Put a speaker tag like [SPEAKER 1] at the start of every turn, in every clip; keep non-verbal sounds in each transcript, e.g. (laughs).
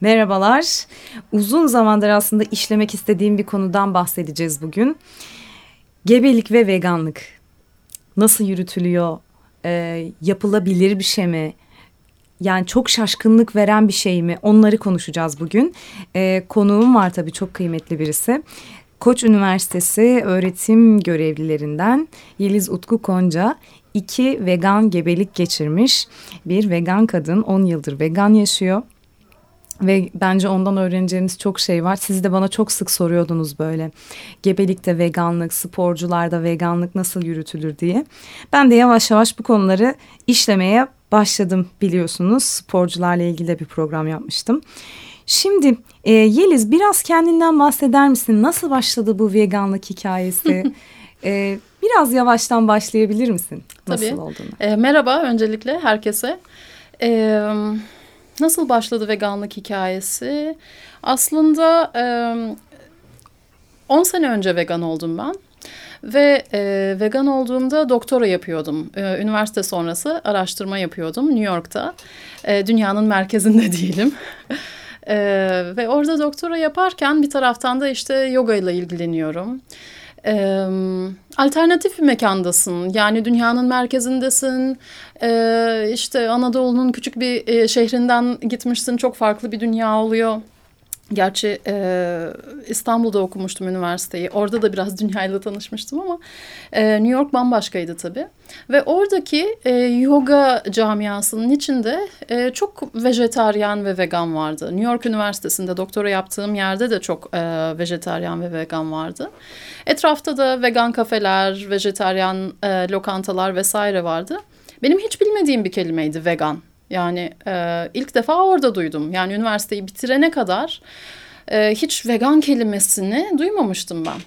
[SPEAKER 1] Merhabalar. Uzun zamandır aslında işlemek istediğim bir konudan bahsedeceğiz bugün. Gebelik ve veganlık. Nasıl yürütülüyor? Ee, yapılabilir bir şey mi? Yani çok şaşkınlık veren bir şey mi? Onları konuşacağız bugün. Ee, konuğum var tabii çok kıymetli birisi. Koç Üniversitesi öğretim görevlilerinden Yeliz Utku Konca iki vegan gebelik geçirmiş bir vegan kadın 10 yıldır vegan yaşıyor. Ve bence ondan öğreneceğimiz çok şey var. Siz de bana çok sık soruyordunuz böyle. Gebelikte veganlık, sporcularda veganlık nasıl yürütülür diye. Ben de yavaş yavaş bu konuları işlemeye başladım biliyorsunuz. Sporcularla ilgili bir program yapmıştım. Şimdi e, Yeliz biraz kendinden bahseder misin? Nasıl başladı bu veganlık hikayesi? (laughs) e, biraz yavaştan başlayabilir misin? Nasıl
[SPEAKER 2] Tabii.
[SPEAKER 1] olduğunu?
[SPEAKER 2] E, merhaba öncelikle herkese. E, nasıl başladı veganlık hikayesi? Aslında e, 10 sene önce vegan oldum ben. Ve e, vegan olduğumda doktora yapıyordum. E, üniversite sonrası araştırma yapıyordum New York'ta. E, dünyanın merkezinde (laughs) değilim. e, ve orada doktora yaparken bir taraftan da işte yoga ile ilgileniyorum. E, alternatif bir mekandasın. Yani dünyanın merkezindesin. E, işte Anadolu'nun küçük bir e, şehrinden gitmişsin. Çok farklı bir dünya oluyor. Gerçi e, İstanbul'da okumuştum üniversiteyi. Orada da biraz (laughs) dünyayla tanışmıştım ama e, New York bambaşkaydı tabii. Ve oradaki e, yoga camiasının içinde e, çok vejetaryen ve vegan vardı. New York Üniversitesi'nde doktora yaptığım yerde de çok e, vejetaryen ve vegan vardı. Etrafta da vegan kafeler, vejetaryen e, lokantalar vesaire vardı. Benim hiç bilmediğim bir kelimeydi vegan. Yani e, ilk defa orada duydum. Yani üniversiteyi bitirene kadar e, hiç vegan kelimesini duymamıştım ben.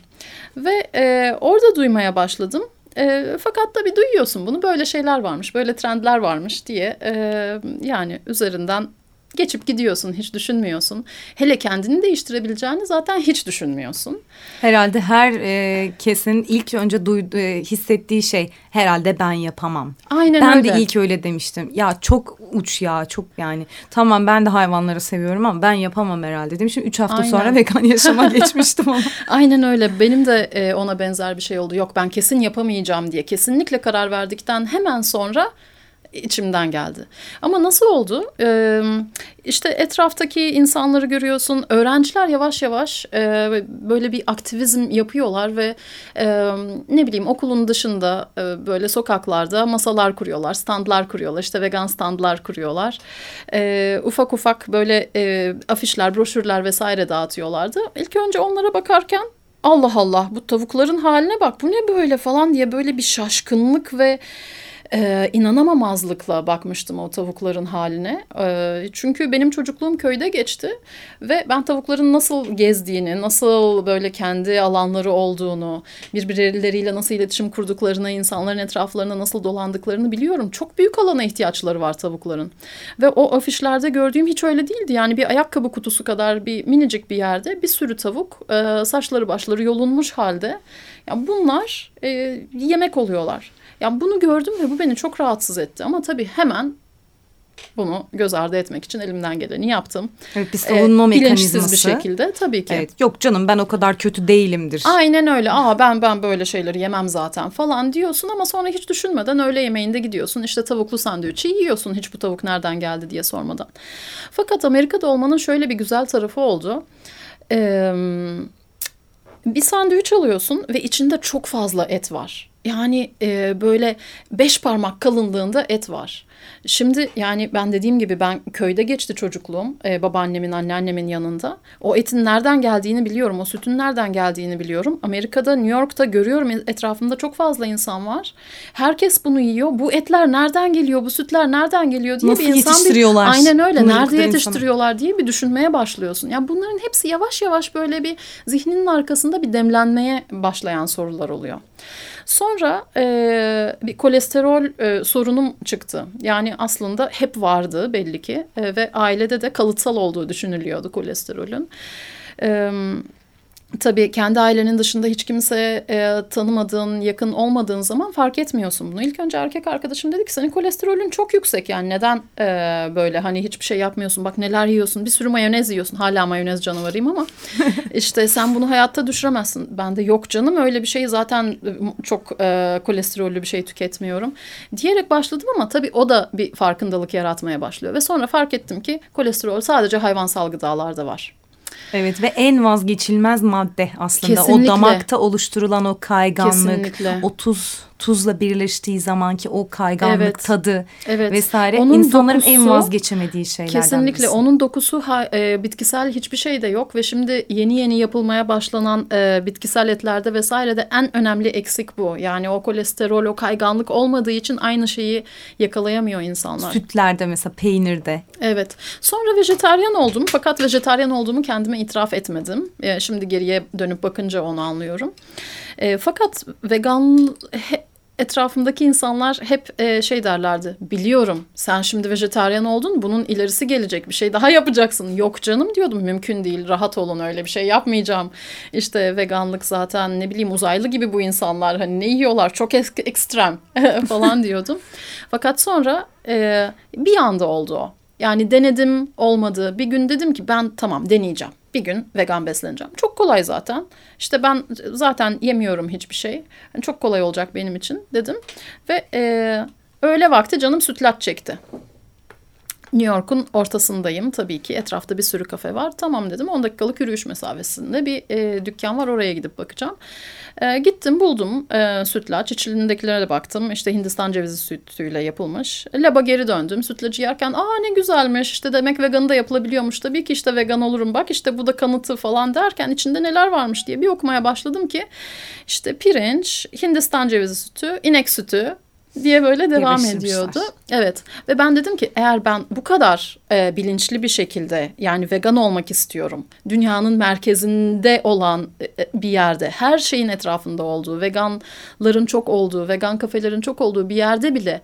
[SPEAKER 2] Ve e, orada duymaya başladım. E, fakat tabii duyuyorsun bunu böyle şeyler varmış, böyle trendler varmış diye e, yani üzerinden geçip gidiyorsun, hiç düşünmüyorsun. Hele kendini değiştirebileceğini zaten hiç düşünmüyorsun.
[SPEAKER 1] Herhalde her e, kesin ilk önce duydu, e, hissettiği şey herhalde ben yapamam.
[SPEAKER 2] Aynen
[SPEAKER 1] ben
[SPEAKER 2] öyle.
[SPEAKER 1] de ilk öyle demiştim. Ya çok uç ya çok yani. Tamam ben de hayvanları seviyorum ama ben yapamam herhalde demiştim. Üç hafta
[SPEAKER 2] Aynen.
[SPEAKER 1] sonra vegan yaşama (laughs) geçmiştim ama.
[SPEAKER 2] Aynen öyle. Benim de e, ona benzer bir şey oldu. Yok ben kesin yapamayacağım diye. Kesinlikle karar verdikten hemen sonra içimden geldi. Ama nasıl oldu? Ee, işte etraftaki insanları görüyorsun. Öğrenciler yavaş yavaş e, böyle bir aktivizm yapıyorlar ve e, ne bileyim okulun dışında e, böyle sokaklarda masalar kuruyorlar, standlar kuruyorlar. İşte vegan standlar kuruyorlar. E, ufak ufak böyle e, afişler, broşürler vesaire dağıtıyorlardı. İlk önce onlara bakarken Allah Allah bu tavukların haline bak bu ne böyle falan diye böyle bir şaşkınlık ve e, inanamamazlıkla bakmıştım o tavukların haline. E, çünkü benim çocukluğum köyde geçti ve ben tavukların nasıl gezdiğini, nasıl böyle kendi alanları olduğunu, birbirleriyle nasıl iletişim kurduklarını, insanların etraflarına nasıl dolandıklarını biliyorum. Çok büyük alana ihtiyaçları var tavukların. Ve o afişlerde gördüğüm hiç öyle değildi. Yani bir ayakkabı kutusu kadar bir minicik bir yerde bir sürü tavuk e, saçları başları yolunmuş halde. Yani bunlar e, yemek oluyorlar. Yani bunu gördüm ve bu beni çok rahatsız etti. Ama tabii hemen bunu göz ardı etmek için elimden geleni yaptım.
[SPEAKER 1] Evet bir savunma
[SPEAKER 2] ee,
[SPEAKER 1] mekanizması.
[SPEAKER 2] Bir şekilde tabii ki.
[SPEAKER 1] Evet yok canım ben o kadar kötü değilimdir.
[SPEAKER 2] Aynen öyle. Aa ben ben böyle şeyleri yemem zaten falan diyorsun ama sonra hiç düşünmeden öğle yemeğinde gidiyorsun. İşte tavuklu sandviçi yiyorsun hiç bu tavuk nereden geldi diye sormadan. Fakat Amerika'da olmanın şöyle bir güzel tarafı oldu. Ee, bir sandviç alıyorsun ve içinde çok fazla et var. Yani e, böyle beş parmak kalınlığında et var. Şimdi yani ben dediğim gibi ben köyde geçti çocukluğum. E, babaannemin, anneannemin yanında. O etin nereden geldiğini biliyorum. O sütün nereden geldiğini biliyorum. Amerika'da, New York'ta görüyorum etrafımda çok fazla insan var. Herkes bunu yiyor. Bu etler nereden geliyor? Bu sütler nereden geliyor diye
[SPEAKER 1] Nasıl
[SPEAKER 2] bir insan
[SPEAKER 1] yetiştiriyorlar?
[SPEAKER 2] Bir, aynen öyle. Nerede yetiştiriyorlar diye bir düşünmeye başlıyorsun. Yani bunların hepsi yavaş yavaş böyle bir zihninin arkasında bir demlenmeye başlayan sorular oluyor. Sonra e, bir kolesterol e, sorunum çıktı. Yani aslında hep vardı belli ki e, ve ailede de kalıtsal olduğu düşünülüyordu kolesterolün. E, tabii kendi ailenin dışında hiç kimse e, tanımadığın, yakın olmadığın zaman fark etmiyorsun bunu. İlk önce erkek arkadaşım dedi ki senin kolesterolün çok yüksek yani neden e, böyle hani hiçbir şey yapmıyorsun bak neler yiyorsun bir sürü mayonez yiyorsun hala mayonez canavarıyım ama (laughs) işte sen bunu hayatta düşüremezsin. Ben de yok canım öyle bir şey zaten çok e, kolesterollü bir şey tüketmiyorum diyerek başladım ama tabii o da bir farkındalık yaratmaya başlıyor ve sonra fark ettim ki kolesterol sadece hayvansal gıdalarda var.
[SPEAKER 1] Evet ve en vazgeçilmez madde aslında Kesinlikle. o damakta oluşturulan o kayganlık, Kesinlikle. o tuz tuzla birleştiği zamanki o kayganlık evet. tadı evet. vesaire onun insanların dokusu, en vazgeçemediği şeylerden
[SPEAKER 2] Kesinlikle birisi. onun dokusu e, bitkisel hiçbir şey de yok ve şimdi yeni yeni yapılmaya başlanan e, bitkisel etlerde vesaire de en önemli eksik bu. Yani o kolesterol o kayganlık olmadığı için aynı şeyi yakalayamıyor insanlar.
[SPEAKER 1] Sütlerde mesela peynirde.
[SPEAKER 2] Evet. Sonra vejetaryen oldum fakat vejetaryen olduğumu kendime itiraf etmedim. E, şimdi geriye dönüp bakınca onu anlıyorum. E, fakat vegan he, etrafımdaki insanlar hep e, şey derlerdi. Biliyorum sen şimdi vejetaryen oldun bunun ilerisi gelecek bir şey daha yapacaksın. Yok canım diyordum mümkün değil rahat olun öyle bir şey yapmayacağım. İşte veganlık zaten ne bileyim uzaylı gibi bu insanlar hani ne yiyorlar çok ek ekstrem (laughs) falan diyordum. Fakat sonra e, bir anda oldu o. Yani denedim olmadı. Bir gün dedim ki ben tamam deneyeceğim bir gün vegan besleneceğim. Çok kolay zaten. İşte ben zaten yemiyorum hiçbir şey. Çok kolay olacak benim için dedim. Ve e, öğle vakti canım sütlaç çekti. New York'un ortasındayım tabii ki. Etrafta bir sürü kafe var. Tamam dedim 10 dakikalık yürüyüş mesafesinde bir e, dükkan var oraya gidip bakacağım. E, gittim buldum e, sütlaç. İçindekilere de baktım. İşte Hindistan cevizi sütüyle yapılmış. Laba geri döndüm. Sütlacı yerken aa ne güzelmiş. İşte demek veganı da yapılabiliyormuş. Tabii ki işte vegan olurum. Bak işte bu da kanıtı falan derken içinde neler varmış diye bir okumaya başladım ki işte pirinç, Hindistan cevizi sütü, inek sütü, diye böyle devam ediyordu. Evet ve ben dedim ki eğer ben bu kadar e, bilinçli bir şekilde yani vegan olmak istiyorum. Dünyanın merkezinde olan e, e, bir yerde her şeyin etrafında olduğu, veganların çok olduğu, vegan kafelerin çok olduğu bir yerde bile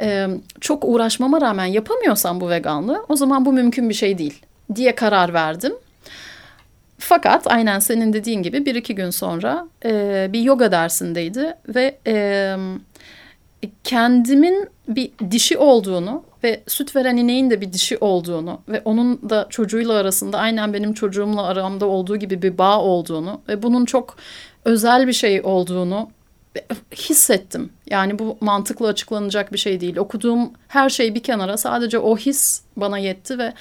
[SPEAKER 2] e, çok uğraşmama rağmen yapamıyorsam bu veganlığı o zaman bu mümkün bir şey değil diye karar verdim. Fakat aynen senin dediğin gibi bir iki gün sonra e, bir yoga dersindeydi ve... E, kendimin bir dişi olduğunu ve süt veren ineğin de bir dişi olduğunu ve onun da çocuğuyla arasında aynen benim çocuğumla aramda olduğu gibi bir bağ olduğunu ve bunun çok özel bir şey olduğunu hissettim. Yani bu mantıklı açıklanacak bir şey değil. Okuduğum her şey bir kenara sadece o his bana yetti ve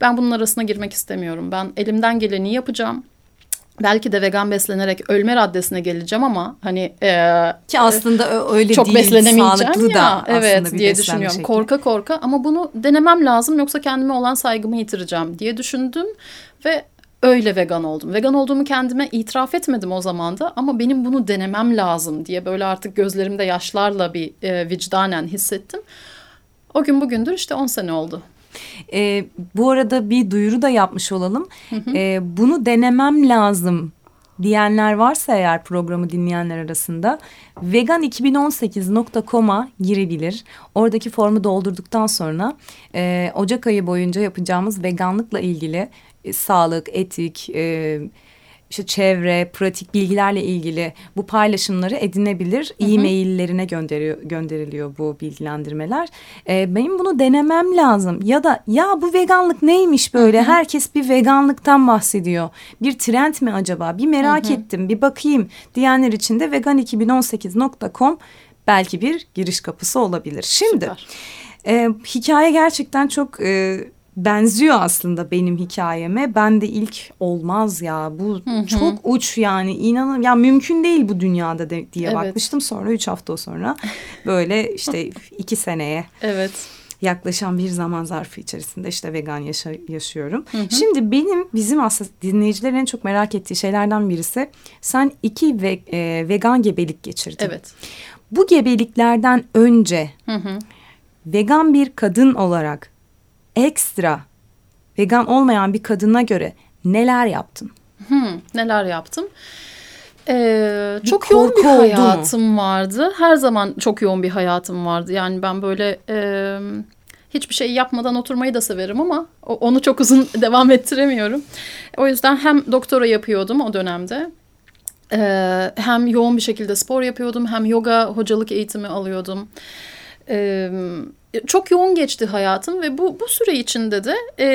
[SPEAKER 2] ben bunun arasına girmek istemiyorum. Ben elimden geleni yapacağım belki de vegan beslenerek ölme raddesine geleceğim ama hani e,
[SPEAKER 1] ki aslında öyle çok değil beslenemeyeceğim ya, da
[SPEAKER 2] evet diye düşünüyorum şekli. korka korka ama bunu denemem lazım yoksa kendime olan saygımı yitireceğim diye düşündüm ve öyle vegan oldum. Vegan olduğumu kendime itiraf etmedim o zaman da ama benim bunu denemem lazım diye böyle artık gözlerimde yaşlarla bir e, vicdanen hissettim. O gün bugündür işte 10 sene oldu.
[SPEAKER 1] E, bu arada bir duyuru da yapmış olalım. Hı hı. E, bunu denemem lazım diyenler varsa eğer programı dinleyenler arasında vegan2018.com'a girebilir. Oradaki formu doldurduktan sonra e, Ocak ayı boyunca yapacağımız veganlıkla ilgili e, sağlık, etik, e, işte çevre, pratik bilgilerle ilgili bu paylaşımları edinebilir. E-maillerine gönderiyor, gönderiliyor bu bilgilendirmeler. Ee, benim bunu denemem lazım. Ya da ya bu veganlık neymiş böyle? Hı hı. Herkes bir veganlıktan bahsediyor. Bir trend mi acaba? Bir merak hı hı. ettim, bir bakayım diyenler için de vegan2018.com belki bir giriş kapısı olabilir. Şimdi e, hikaye gerçekten çok... E, benziyor aslında benim hikayeme. Ben de ilk olmaz ya bu hı hı. çok uç yani inanın ya mümkün değil bu dünyada de, diye evet. bakmıştım. Sonra üç hafta sonra böyle (laughs) işte iki seneye.
[SPEAKER 2] Evet
[SPEAKER 1] yaklaşan bir zaman zarfı içerisinde işte vegan yaşa yaşıyorum. Hı hı. Şimdi benim bizim aslında dinleyicilerin en çok merak ettiği şeylerden birisi sen iki ve, e, vegan gebelik geçirdin.
[SPEAKER 2] Evet.
[SPEAKER 1] Bu gebeliklerden önce hı hı. vegan bir kadın olarak ekstra vegan olmayan bir kadına göre neler yaptın?
[SPEAKER 2] Hmm, neler yaptım? Ee, çok yoğun bir hayatım vardı. Her zaman çok yoğun bir hayatım vardı. Yani ben böyle e, hiçbir şey yapmadan oturmayı da severim ama onu çok uzun (laughs) devam ettiremiyorum. O yüzden hem doktora yapıyordum o dönemde. Ee, hem yoğun bir şekilde spor yapıyordum hem yoga hocalık eğitimi alıyordum. Ee, çok yoğun geçti hayatım ve bu bu süre içinde de e,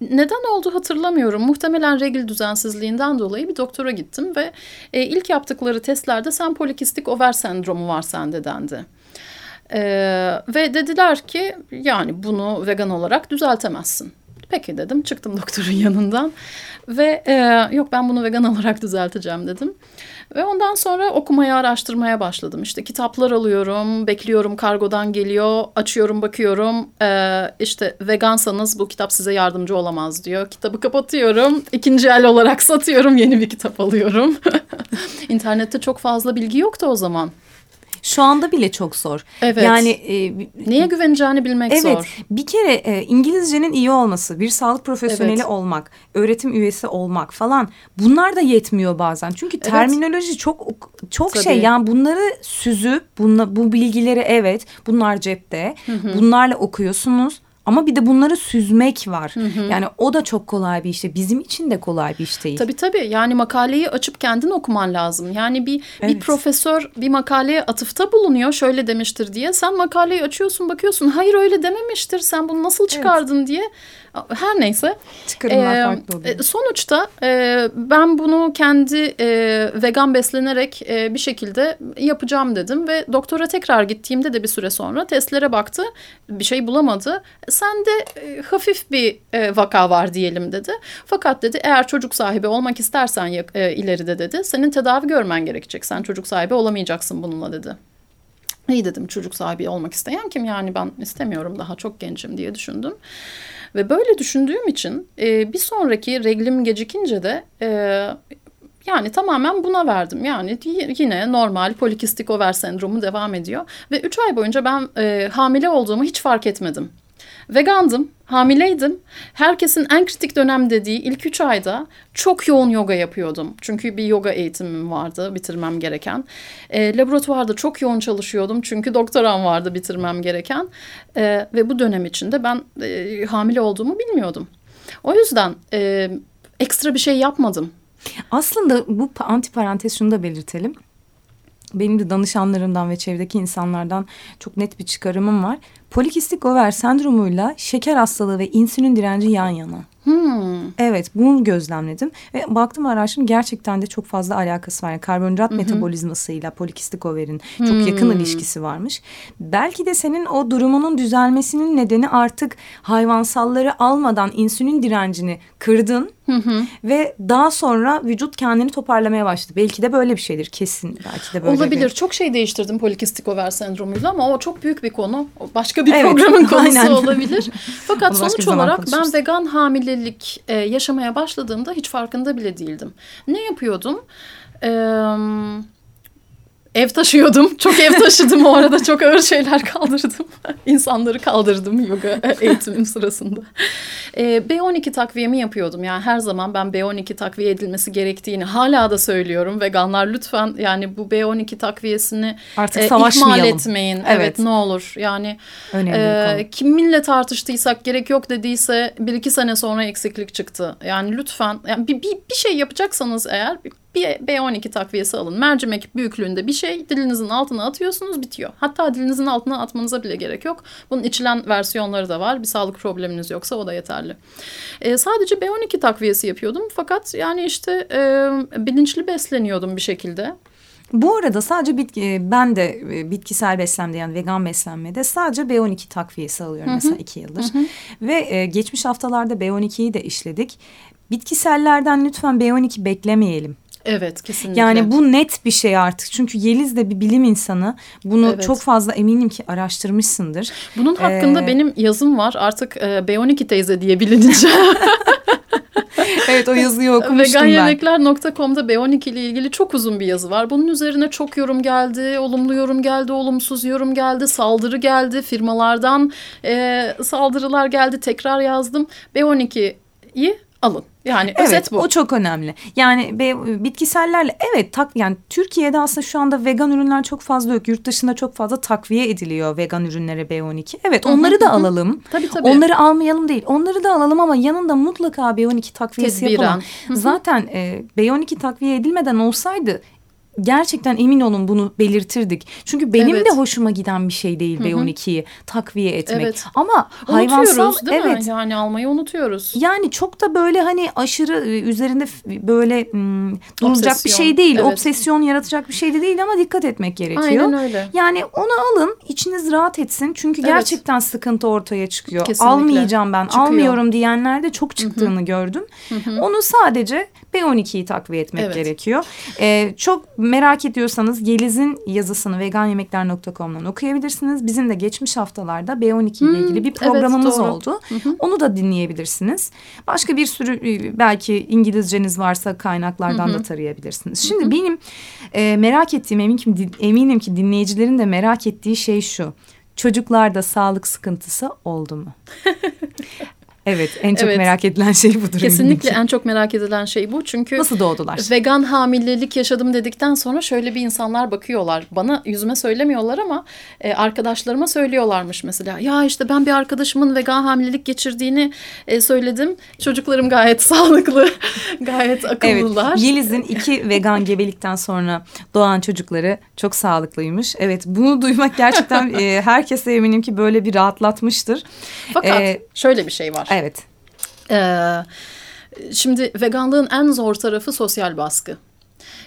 [SPEAKER 2] neden oldu hatırlamıyorum. Muhtemelen regl düzensizliğinden dolayı bir doktora gittim ve e, ilk yaptıkları testlerde sen polikistik over sendromu var sende dendi. Ee, ve dediler ki yani bunu vegan olarak düzeltemezsin. Peki dedim çıktım (laughs) doktorun yanından ve e, yok ben bunu vegan olarak düzelteceğim dedim. Ve ondan sonra okumaya, araştırmaya başladım. İşte kitaplar alıyorum, bekliyorum kargodan geliyor, açıyorum, bakıyorum. Ee, işte vegansanız bu kitap size yardımcı olamaz diyor. Kitabı kapatıyorum, ikinci el olarak satıyorum, yeni bir kitap alıyorum. (laughs) İnternette çok fazla bilgi yoktu o zaman.
[SPEAKER 1] Şu anda bile çok zor.
[SPEAKER 2] Evet. Yani e, neye güveneceğini bilmek
[SPEAKER 1] evet,
[SPEAKER 2] zor.
[SPEAKER 1] Evet. Bir kere e, İngilizcenin iyi olması, bir sağlık profesyoneli evet. olmak, öğretim üyesi olmak falan bunlar da yetmiyor bazen. Çünkü evet. terminoloji çok çok şey. Tabii. şey. Yani bunları süzüp bunla, bu bilgileri evet bunlar cepte. Hı hı. Bunlarla okuyorsunuz ama bir de bunları süzmek var. Hı hı. Yani o da çok kolay bir iş. Bizim için de kolay bir iş değil.
[SPEAKER 2] Tabii tabii. Yani makaleyi açıp kendin okuman lazım. Yani bir evet. bir profesör bir makaleye atıfta bulunuyor. Şöyle demiştir diye. Sen makaleyi açıyorsun bakıyorsun. Hayır öyle dememiştir. Sen bunu nasıl çıkardın evet. diye her neyse.
[SPEAKER 1] Çıkarımlar ee, farklı oluyor.
[SPEAKER 2] Sonuçta e, ben bunu kendi e, vegan beslenerek e, bir şekilde yapacağım dedim. Ve doktora tekrar gittiğimde de bir süre sonra testlere baktı. Bir şey bulamadı. Sende e, hafif bir e, vaka var diyelim dedi. Fakat dedi eğer çocuk sahibi olmak istersen e, ileride dedi. Senin tedavi görmen gerekecek. Sen çocuk sahibi olamayacaksın bununla dedi. İyi dedim çocuk sahibi olmak isteyen kim yani ben istemiyorum daha çok gencim diye düşündüm. Ve böyle düşündüğüm için e, bir sonraki reglim gecikince de e, yani tamamen buna verdim. Yani yine normal polikistik over sendromu devam ediyor. Ve üç ay boyunca ben e, hamile olduğumu hiç fark etmedim. Vegandım, hamileydim. Herkesin en kritik dönem dediği ilk üç ayda çok yoğun yoga yapıyordum. Çünkü bir yoga eğitimim vardı bitirmem gereken. E, laboratuvarda çok yoğun çalışıyordum çünkü doktoram vardı bitirmem gereken. E, ve bu dönem içinde ben e, hamile olduğumu bilmiyordum. O yüzden e, ekstra bir şey yapmadım.
[SPEAKER 1] Aslında bu antiparantez şunu da belirtelim benim de danışanlarımdan ve çevredeki insanlardan çok net bir çıkarımım var. Polikistik over sendromuyla şeker hastalığı ve insülin direnci yan yana.
[SPEAKER 2] Hmm.
[SPEAKER 1] Evet bunu gözlemledim ve baktım araştırdım gerçekten de çok fazla alakası var. Yani karbonhidrat hı metabolizmasıyla polikistik overin çok hmm. yakın ilişkisi varmış. Belki de senin o durumunun düzelmesinin nedeni artık hayvansalları almadan insülin direncini kırdın.
[SPEAKER 2] Hı hı.
[SPEAKER 1] Ve daha sonra vücut kendini toparlamaya başladı. Belki de böyle bir şeydir kesin. Belki de böyle
[SPEAKER 2] Olabilir.
[SPEAKER 1] Bir...
[SPEAKER 2] Çok şey değiştirdim polikistik over sendromuyla ama o çok büyük bir konu. Başka bir evet, programın (laughs) konusu aynen. olabilir. (laughs) Fakat sonuç olarak ben vegan hamilelik e, yaşamaya başladığımda hiç farkında bile değildim. Ne yapıyordum? Eee Ev taşıyordum. Çok ev taşıdım o arada. Çok ağır şeyler kaldırdım. (laughs) İnsanları kaldırdım yoga eğitimim sırasında. Ee, B12 takviyemi yapıyordum. Yani her zaman ben B12 takviye edilmesi gerektiğini hala da söylüyorum. Veganlar lütfen yani bu B12 takviyesini
[SPEAKER 1] Artık e, ihmal
[SPEAKER 2] etmeyin. Evet. evet ne olur. Yani e, kiminle tartıştıysak gerek yok dediyse bir iki sene sonra eksiklik çıktı. Yani lütfen yani bir, bir, bir şey yapacaksanız eğer bir B12 takviyesi alın. Mercimek büyüklüğünde bir şey dilinizin altına atıyorsunuz bitiyor. Hatta dilinizin altına atmanıza bile gerek yok. Bunun içilen versiyonları da var. Bir sağlık probleminiz yoksa o da yeterli. E, sadece B12 takviyesi yapıyordum. Fakat yani işte e, bilinçli besleniyordum bir şekilde.
[SPEAKER 1] Bu arada sadece bitki, e, ben de e, bitkisel beslenmede yani vegan beslenmede sadece B12 takviyesi alıyorum hı hı. mesela iki yıldır. Hı hı. Ve e, geçmiş haftalarda B12'yi de işledik. Bitkisellerden lütfen B12 beklemeyelim.
[SPEAKER 2] Evet kesinlikle.
[SPEAKER 1] Yani bu net bir şey artık. Çünkü Yeliz de bir bilim insanı. Bunu evet. çok fazla eminim ki araştırmışsındır.
[SPEAKER 2] Bunun hakkında ee, benim yazım var. Artık e, B12 teyze diye bilineceğim. (laughs)
[SPEAKER 1] evet o yazıyı (laughs) okumuştum
[SPEAKER 2] ben. Veganyemekler.com'da B12 ile ilgili çok uzun bir yazı var. Bunun üzerine çok yorum geldi. Olumlu yorum geldi, olumsuz yorum geldi. Saldırı geldi. Firmalardan e, saldırılar geldi. Tekrar yazdım. B12'yi alın. Yani
[SPEAKER 1] evet,
[SPEAKER 2] özet bu.
[SPEAKER 1] o çok önemli. Yani bitkisellerle evet tak yani Türkiye'de aslında şu anda vegan ürünler çok fazla yok. Yurt dışında çok fazla takviye ediliyor vegan ürünlere B12. Evet onları da alalım.
[SPEAKER 2] Tabii tabii.
[SPEAKER 1] Onları almayalım değil. Onları da alalım ama yanında mutlaka B12 takviyesi
[SPEAKER 2] Tedbiren.
[SPEAKER 1] yapalım. Zaten e, B12 takviye edilmeden olsaydı gerçekten emin olun bunu belirtirdik. Çünkü benim
[SPEAKER 2] Evet.
[SPEAKER 1] de hoşuma giden bir şey değil B12'yi takviye etmek.
[SPEAKER 2] Evet.
[SPEAKER 1] Ama hayvansal
[SPEAKER 2] Unutuyoruz değil
[SPEAKER 1] evet.
[SPEAKER 2] mi? Yani almayı unutuyoruz.
[SPEAKER 1] Yani çok da böyle hani aşırı e, üzerinde böyle hmm, durulacak bir şey değil.
[SPEAKER 2] evet.
[SPEAKER 1] Obsesyon yaratacak bir şey de değil ama dikkat etmek gerekiyor.
[SPEAKER 2] Aynen öyle.
[SPEAKER 1] Yani onu alın içiniz rahat etsin. Çünkü
[SPEAKER 2] Evet.
[SPEAKER 1] gerçekten sıkıntı ortaya çıkıyor.
[SPEAKER 2] Kesinlikle.
[SPEAKER 1] Almayacağım ben
[SPEAKER 2] Çıkıyor.
[SPEAKER 1] almıyorum diyenler de çok çıktığını gördüm. Onu sadece B12'yi takviye etmek
[SPEAKER 2] Evet.
[SPEAKER 1] gerekiyor. Ee, çok merak ediyorsanız Yeliz'in yazısını veganyemekler.com'dan okuyabilirsiniz. Bizim de geçmiş haftalarda B12 ile ilgili bir
[SPEAKER 2] evet,
[SPEAKER 1] programımız
[SPEAKER 2] doğru.
[SPEAKER 1] oldu. Onu da dinleyebilirsiniz. Başka bir sürü e, belki İngilizceniz varsa kaynaklardan da tarayabilirsiniz. Şimdi benim e, merak ettiğim eminim ki, eminim ki dinleyicilerin de merak ettiği şey şu. Çocuklarda sağlık sıkıntısı oldu mu? (laughs) evet en çok
[SPEAKER 2] Evet.
[SPEAKER 1] merak edilen şey budur.
[SPEAKER 2] Kesinlikle en çok merak edilen şey bu. Çünkü
[SPEAKER 1] Nasıl doğdular?
[SPEAKER 2] vegan hamilelik yaşadım dedikten sonra şöyle bir insanlar bakıyorlar. Bana yüzüme söylemiyorlar ama e, arkadaşlarıma söylüyorlarmış mesela. Ya işte ben bir arkadaşımın vegan hamilelik geçirdiğini e, söyledim. Çocuklarım gayet (laughs) sağlıklı, (laughs) gayet
[SPEAKER 1] Evet,
[SPEAKER 2] akıllılar.
[SPEAKER 1] Yeliz'in iki vegan gebelikten sonra doğan çocukları çok sağlıklıymış. Evet, bunu duymak gerçekten (laughs) e, herkese eminim ki böyle bir rahatlatmıştır.
[SPEAKER 2] Fakat
[SPEAKER 1] Ee,
[SPEAKER 2] şöyle bir şey var.
[SPEAKER 1] Evet,
[SPEAKER 2] Ee, şimdi veganlığın en zor tarafı sosyal baskı.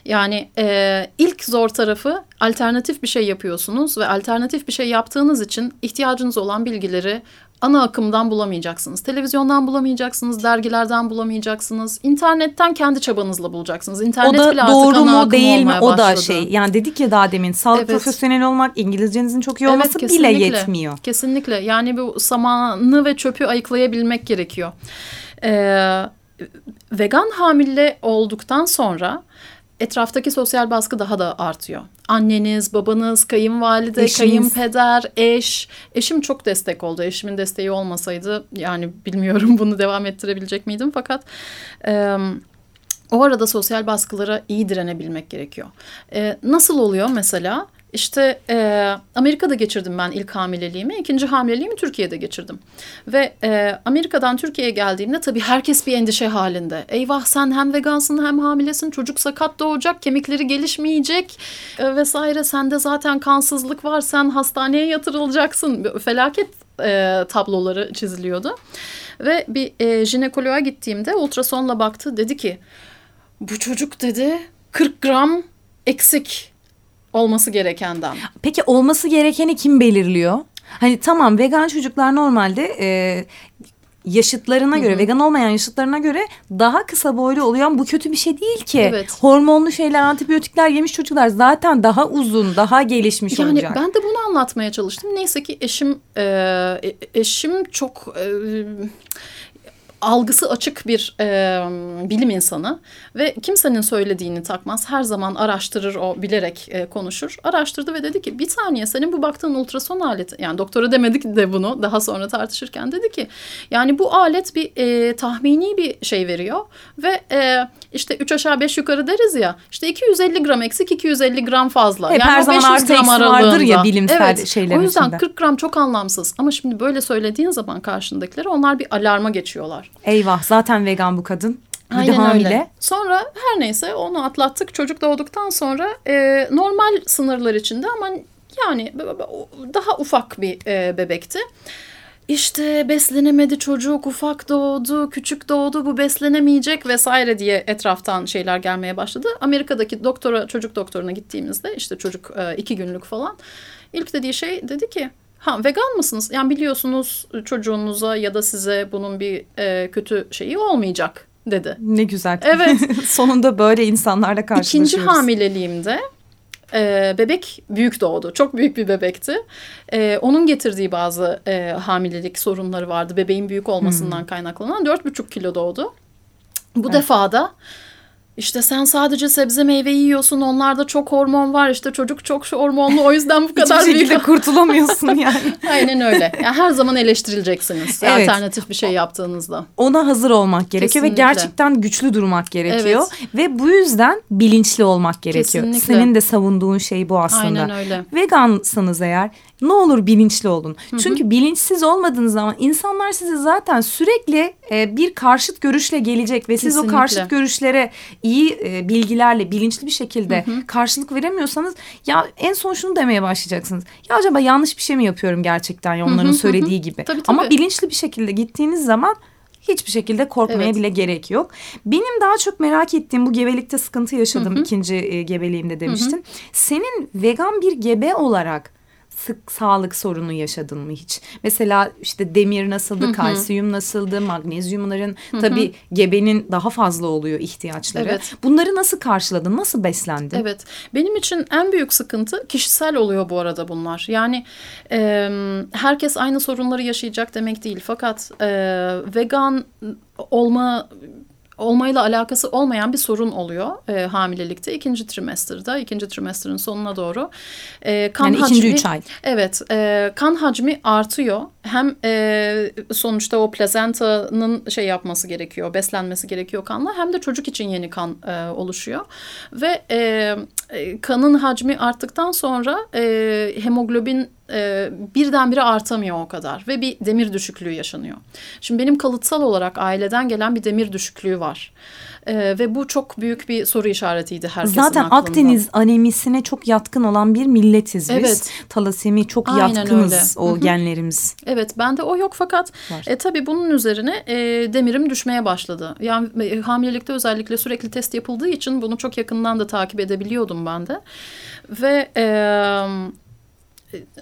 [SPEAKER 2] Yani e, ilk zor tarafı alternatif bir şey yapıyorsunuz ve alternatif bir şey yaptığınız için ihtiyacınız olan bilgileri ana akımdan bulamayacaksınız. Televizyondan bulamayacaksınız, dergilerden bulamayacaksınız. internetten kendi çabanızla bulacaksınız. İnternet
[SPEAKER 1] o da
[SPEAKER 2] bile artık
[SPEAKER 1] doğru
[SPEAKER 2] ana
[SPEAKER 1] mu değil mi o da
[SPEAKER 2] başladı.
[SPEAKER 1] şey. Yani dedik ya daha demin sağlık
[SPEAKER 2] Evet.
[SPEAKER 1] profesyoneli olmak, İngilizcenizin çok iyi
[SPEAKER 2] Evet,
[SPEAKER 1] olması bile
[SPEAKER 2] kesinlikle.
[SPEAKER 1] yetmiyor.
[SPEAKER 2] Kesinlikle. Yani bu samanı ve çöpü ayıklayabilmek gerekiyor. Ee, vegan hamile olduktan sonra etraftaki sosyal baskı daha da artıyor. Anneniz, babanız, kayınvalide,
[SPEAKER 1] Eşiniz.
[SPEAKER 2] kayınpeder, eş. Eşim çok destek oldu. Eşimin desteği olmasaydı yani bilmiyorum (laughs) bunu devam ettirebilecek miydim fakat... E, o arada sosyal baskılara iyi direnebilmek gerekiyor. Ee, nasıl oluyor mesela? İşte e, Amerika'da geçirdim ben ilk hamileliğimi. ikinci hamileliğimi Türkiye'de geçirdim. Ve e, Amerika'dan Türkiye'ye geldiğimde tabii herkes bir endişe halinde. Eyvah sen hem vegansın hem hamilesin. Çocuk sakat doğacak, kemikleri gelişmeyecek e, vesaire. Sende zaten kansızlık var. Sen hastaneye yatırılacaksın. Felaket e, tabloları çiziliyordu. Ve bir e, jinekoloğa gittiğimde ultrasonla baktı. Dedi ki bu çocuk dedi 40 gram eksik olması gerekenden.
[SPEAKER 1] Peki olması gerekeni kim belirliyor? Hani tamam vegan çocuklar normalde e, yaşıtlarına göre vegan olmayan yaşıtlarına göre daha kısa boylu oluyor bu kötü bir şey değil ki.
[SPEAKER 2] Evet.
[SPEAKER 1] Hormonlu şeyler antibiyotikler yemiş çocuklar zaten daha uzun daha gelişmiş
[SPEAKER 2] Yani
[SPEAKER 1] olacak.
[SPEAKER 2] ben de bunu anlatmaya çalıştım. Neyse ki eşim e, e- eşim çok e, algısı açık bir e, bilim insanı ve kimsenin söylediğini takmaz. Her zaman araştırır o bilerek e, konuşur. Araştırdı ve dedi ki bir saniye senin bu baktığın ultrason aleti yani doktora demedik de bunu daha sonra tartışırken dedi ki yani bu alet bir e, tahmini bir şey veriyor ve e, işte üç aşağı beş yukarı deriz ya işte 250 gram eksik 250 gram fazla.
[SPEAKER 1] Hep
[SPEAKER 2] yani
[SPEAKER 1] her zaman
[SPEAKER 2] 500
[SPEAKER 1] artı
[SPEAKER 2] gram
[SPEAKER 1] eksi vardır ya
[SPEAKER 2] aralığında.
[SPEAKER 1] bilimsel
[SPEAKER 2] evet,
[SPEAKER 1] şeylerin
[SPEAKER 2] O yüzden
[SPEAKER 1] içinde.
[SPEAKER 2] 40 gram çok anlamsız ama şimdi böyle söylediğin zaman karşındakileri onlar bir alarma geçiyorlar.
[SPEAKER 1] Eyvah zaten vegan bu kadın. Bir
[SPEAKER 2] Aynen
[SPEAKER 1] hamile.
[SPEAKER 2] öyle. Sonra her neyse onu atlattık. Çocuk doğduktan sonra e, normal sınırlar içinde ama yani daha ufak bir e, bebekti. İşte beslenemedi çocuk, ufak doğdu, küçük doğdu, bu beslenemeyecek vesaire diye etraftan şeyler gelmeye başladı. Amerika'daki doktora, çocuk doktoruna gittiğimizde işte çocuk e, iki günlük falan. İlk dediği şey dedi ki Ha vegan mısınız? Yani biliyorsunuz çocuğunuza ya da size bunun bir e, kötü şeyi olmayacak dedi.
[SPEAKER 1] Ne güzel.
[SPEAKER 2] Evet. (laughs)
[SPEAKER 1] Sonunda böyle insanlarla karşılaşıyoruz.
[SPEAKER 2] İkinci hamileliğimde e, bebek büyük doğdu. Çok büyük bir bebekti. E, onun getirdiği bazı e, hamilelik sorunları vardı. Bebeğin büyük olmasından kaynaklanan dört buçuk kilo doğdu. Bu
[SPEAKER 1] Evet.
[SPEAKER 2] defada İşte sen sadece sebze meyve yiyorsun. Onlarda çok hormon var. İşte çocuk çok hormonlu. O yüzden bu (laughs) kadar
[SPEAKER 1] Hiçbir
[SPEAKER 2] büyük.
[SPEAKER 1] şekilde (laughs) kurtulamıyorsun yani. (laughs)
[SPEAKER 2] Aynen öyle. Yani her zaman eleştirileceksiniz.
[SPEAKER 1] Evet.
[SPEAKER 2] Alternatif bir şey yaptığınızda.
[SPEAKER 1] Ona hazır olmak gerekiyor ve
[SPEAKER 2] Kesinlikle.
[SPEAKER 1] gerçekten güçlü durmak gerekiyor. Ve bu yüzden bilinçli olmak gerekiyor.
[SPEAKER 2] Kesinlikle.
[SPEAKER 1] Senin de savunduğun şey bu aslında.
[SPEAKER 2] Aynen öyle.
[SPEAKER 1] Vegansanız eğer ne olur bilinçli olun. Çünkü bilinçsiz olmadığınız zaman insanlar size zaten sürekli e, bir karşıt görüşle gelecek ve siz o
[SPEAKER 2] Kesinlikle.
[SPEAKER 1] karşıt görüşlere iyi e, bilgilerle bilinçli bir şekilde karşılık veremiyorsanız ya en son şunu demeye başlayacaksınız. Ya acaba yanlış bir şey mi yapıyorum gerçekten ya onların söylediği gibi.
[SPEAKER 2] Tabii,
[SPEAKER 1] Ama
[SPEAKER 2] tabii.
[SPEAKER 1] bilinçli bir şekilde gittiğiniz zaman hiçbir şekilde korkmaya
[SPEAKER 2] Evet.
[SPEAKER 1] bile gerek yok. Benim daha çok merak ettiğim bu gebelikte sıkıntı yaşadım ikinci e, gebeliğimde demiştin. Senin vegan bir gebe olarak sık sağlık sorunu yaşadın mı hiç? Mesela işte demir nasıldı, kalsiyum nasıldı, magnezyumların tabii gebenin daha fazla oluyor ihtiyaçları.
[SPEAKER 2] Evet.
[SPEAKER 1] Bunları nasıl karşıladın, nasıl beslendin?
[SPEAKER 2] Evet. Benim için en büyük sıkıntı kişisel oluyor bu arada bunlar. Yani e, herkes aynı sorunları yaşayacak demek değil. Fakat e, vegan olma olmayla alakası olmayan bir sorun oluyor e, hamilelikte ikinci trimesterde ikinci trimesterin sonuna doğru E, kan
[SPEAKER 1] Yani ikinci
[SPEAKER 2] hacmi-
[SPEAKER 1] üç ay.
[SPEAKER 2] Evet, e, kan hacmi artıyor. Hem e, sonuçta o plazentanın şey yapması gerekiyor, beslenmesi gerekiyor kanla. Hem de çocuk için yeni kan e, oluşuyor. Ve e, kanın hacmi arttıktan sonra e, hemoglobin e, birdenbire artamıyor o kadar. Ve bir demir düşüklüğü yaşanıyor. Şimdi benim kalıtsal olarak aileden gelen bir demir düşüklüğü var. E, ve bu çok büyük bir soru işaretiydi herkesin
[SPEAKER 1] Zaten
[SPEAKER 2] aklında.
[SPEAKER 1] Akdeniz anemisine çok yatkın olan bir milletiz biz.
[SPEAKER 2] Evet.
[SPEAKER 1] Talasemi çok
[SPEAKER 2] Aynen
[SPEAKER 1] yatkınız
[SPEAKER 2] öyle.
[SPEAKER 1] o
[SPEAKER 2] Hı hı.
[SPEAKER 1] genlerimiz.
[SPEAKER 2] Evet bende o yok fakat
[SPEAKER 1] Var.
[SPEAKER 2] e, tabii bunun üzerine e, demirim düşmeye başladı. Yani e, hamilelikte özellikle sürekli test yapıldığı için bunu çok yakından da takip edebiliyordum ben de. Ve e,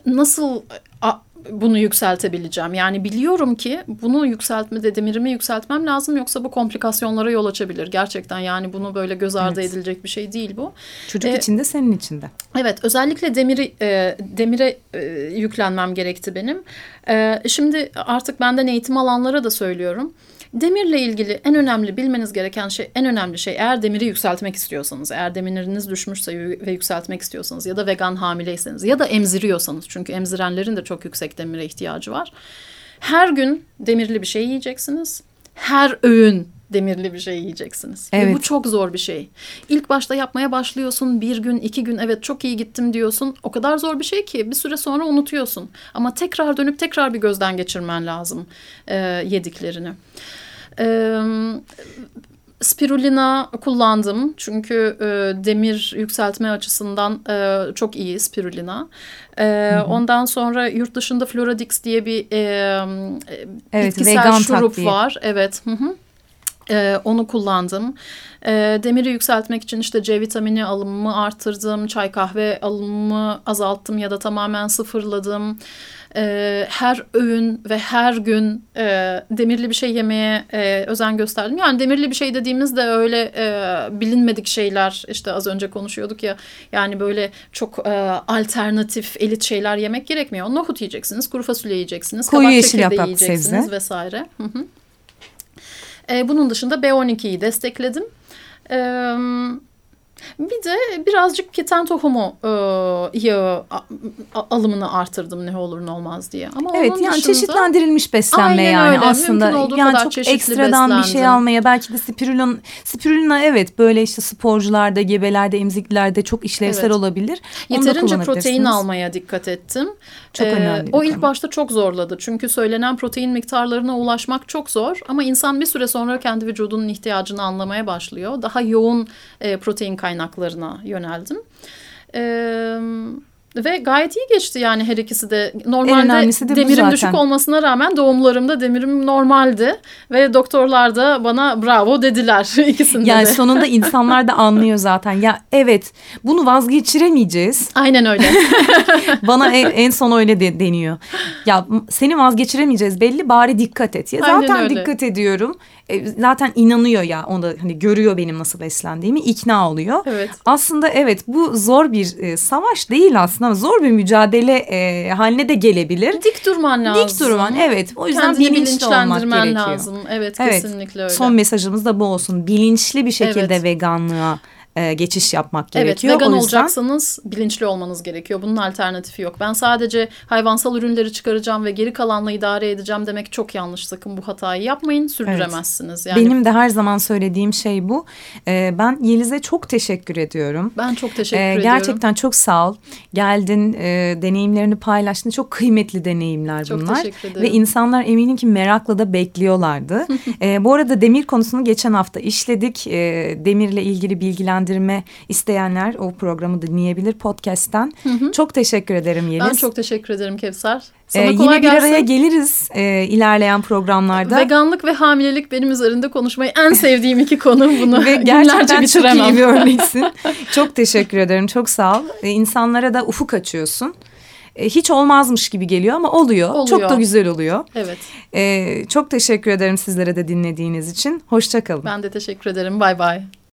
[SPEAKER 2] nasıl bunu yükseltebileceğim? Yani biliyorum ki bunu yükseltme, demirimi yükseltmem lazım yoksa bu komplikasyonlara yol açabilir. Gerçekten yani bunu böyle göz ardı
[SPEAKER 1] Evet.
[SPEAKER 2] edilecek bir şey değil bu.
[SPEAKER 1] Çocuk
[SPEAKER 2] E,
[SPEAKER 1] için de senin için de.
[SPEAKER 2] Evet, özellikle demiri e, demire e, yüklenmem gerekti benim. E, şimdi artık benden eğitim alanlara da söylüyorum. Demirle ilgili en önemli bilmeniz gereken şey, en önemli şey eğer demiri yükseltmek istiyorsanız, eğer demiriniz düşmüşse ve yükseltmek istiyorsanız ya da vegan hamileyseniz ya da emziriyorsanız çünkü emzirenlerin de çok yüksek demire ihtiyacı var. Her gün demirli bir şey yiyeceksiniz. Her öğün demirli bir şey yiyeceksiniz. Ve
[SPEAKER 1] Evet.
[SPEAKER 2] bu çok zor bir şey. İlk başta yapmaya başlıyorsun bir gün iki gün evet çok iyi gittim diyorsun. O kadar zor bir şey ki bir süre sonra unutuyorsun. Ama tekrar dönüp tekrar bir gözden geçirmen lazım e, yediklerini. E, spirulina kullandım çünkü e, demir yükseltme açısından e, çok iyi spirulina. E, Ondan sonra yurt dışında Floradix diye bir e,
[SPEAKER 1] Evet,
[SPEAKER 2] bitkisel
[SPEAKER 1] vegan
[SPEAKER 2] şurup
[SPEAKER 1] takviye.
[SPEAKER 2] var. Evet. Hı hı. Ee, onu kullandım. Ee, demiri yükseltmek için işte C vitamini alımımı arttırdım. Çay kahve alımımı azalttım ya da tamamen sıfırladım. Ee, her öğün ve her gün e, demirli bir şey yemeye e, özen gösterdim. Yani demirli bir şey dediğimizde öyle e, bilinmedik şeyler işte az önce konuşuyorduk ya yani böyle çok e, alternatif elit şeyler yemek gerekmiyor. Nohut yiyeceksiniz, kuru fasulye yiyeceksiniz,
[SPEAKER 1] Koyu
[SPEAKER 2] kabak
[SPEAKER 1] yeşil
[SPEAKER 2] çekirdeği yiyeceksiniz
[SPEAKER 1] sebze.
[SPEAKER 2] vesaire. Hı hı. E, bunun dışında B12'yi destekledim. E, bir de birazcık keten tohumu e, yağı a- a- alımını artırdım ne olur ne olmaz diye. Ama
[SPEAKER 1] Evet yani
[SPEAKER 2] dışında,
[SPEAKER 1] çeşitlendirilmiş beslenme yani
[SPEAKER 2] öyle.
[SPEAKER 1] aslında yani çok ekstradan bir şey
[SPEAKER 2] beslendim.
[SPEAKER 1] almaya belki de spirulina spirulina evet böyle işte sporcularda gebelerde emziklilerde çok işlevsel
[SPEAKER 2] Evet.
[SPEAKER 1] olabilir. Onu
[SPEAKER 2] Yeterince protein almaya dikkat ettim.
[SPEAKER 1] Çok
[SPEAKER 2] Ee,
[SPEAKER 1] önemli
[SPEAKER 2] O ilk
[SPEAKER 1] konu.
[SPEAKER 2] başta çok zorladı. Çünkü söylenen protein miktarlarına ulaşmak çok zor. Ama insan bir süre sonra kendi vücudunun ihtiyacını anlamaya başlıyor. Daha yoğun e, protein kaynaklarına yöneldim. Ee, ve gayet iyi geçti yani her ikisi de. Normalde
[SPEAKER 1] de
[SPEAKER 2] demirim düşük olmasına rağmen doğumlarımda demirim normaldi. Ve doktorlar da bana bravo dediler (laughs) ikisinde
[SPEAKER 1] Yani
[SPEAKER 2] de.
[SPEAKER 1] sonunda (laughs) insanlar da anlıyor zaten. Ya evet bunu vazgeçiremeyeceğiz.
[SPEAKER 2] Aynen öyle. (laughs)
[SPEAKER 1] Bana en, en son öyle de, deniyor. Ya seni vazgeçiremeyeceğiz belli bari dikkat et. Ya zaten dikkat ediyorum. E, zaten inanıyor ya onda hani görüyor benim nasıl beslendiğimi ikna oluyor.
[SPEAKER 2] Evet.
[SPEAKER 1] Aslında evet bu zor bir e, savaş değil aslında ama zor bir mücadele e, haline de gelebilir.
[SPEAKER 2] Dik durman lazım.
[SPEAKER 1] Dik durman evet. O yüzden
[SPEAKER 2] Kendini
[SPEAKER 1] bilinçli olmak gerekiyor.
[SPEAKER 2] lazım. Evet,
[SPEAKER 1] Evet.
[SPEAKER 2] kesinlikle öyle.
[SPEAKER 1] Son mesajımız da bu olsun. Bilinçli bir şekilde
[SPEAKER 2] Evet.
[SPEAKER 1] veganlığa e, geçiş yapmak
[SPEAKER 2] Evet
[SPEAKER 1] gerekiyor.
[SPEAKER 2] vegan
[SPEAKER 1] o yüzden
[SPEAKER 2] olacaksanız bilinçli olmanız gerekiyor. Bunun alternatifi yok. Ben sadece hayvansal ürünleri çıkaracağım ve geri kalanla idare edeceğim demek çok yanlış. Sakın bu hatayı yapmayın. Sürdüremezsiniz. Yani
[SPEAKER 1] benim de her zaman söylediğim şey bu. E, ben Yeliz'e çok teşekkür ediyorum.
[SPEAKER 2] ben çok teşekkür
[SPEAKER 1] Ee,
[SPEAKER 2] ediyorum.
[SPEAKER 1] gerçekten çok sağ ol. Geldin, e, deneyimlerini paylaştın. Çok kıymetli deneyimler
[SPEAKER 2] Çok
[SPEAKER 1] bunlar.
[SPEAKER 2] teşekkür ederim.
[SPEAKER 1] Ve insanlar eminim ki merakla da bekliyorlardı. (laughs) e, bu arada demir konusunu geçen hafta işledik. E, demirle ilgili bilgilendirme isteyenler o programı dinleyebilir podcast'ten. Çok teşekkür ederim Yeliz.
[SPEAKER 2] Ben çok teşekkür ederim Kevser. Sana
[SPEAKER 1] Ee, yine bir
[SPEAKER 2] gelsin.
[SPEAKER 1] araya geliriz e, ilerleyen programlarda.
[SPEAKER 2] Veganlık ve hamilelik benim üzerinde konuşmayı en sevdiğim iki konu. (laughs) Bunu
[SPEAKER 1] Ve gerçekten çok
[SPEAKER 2] bitiremem.
[SPEAKER 1] iyi bir örneksin. (laughs) çok teşekkür ederim. Çok sağ ol. Ee, insanlara da ufuk açıyorsun. Ee, hiç olmazmış gibi geliyor ama oluyor.
[SPEAKER 2] Oluyor.
[SPEAKER 1] Çok da güzel oluyor.
[SPEAKER 2] Evet
[SPEAKER 1] Ee, çok teşekkür ederim sizlere de dinlediğiniz için. Hoşçakalın.
[SPEAKER 2] ben de teşekkür ederim. Bay bay.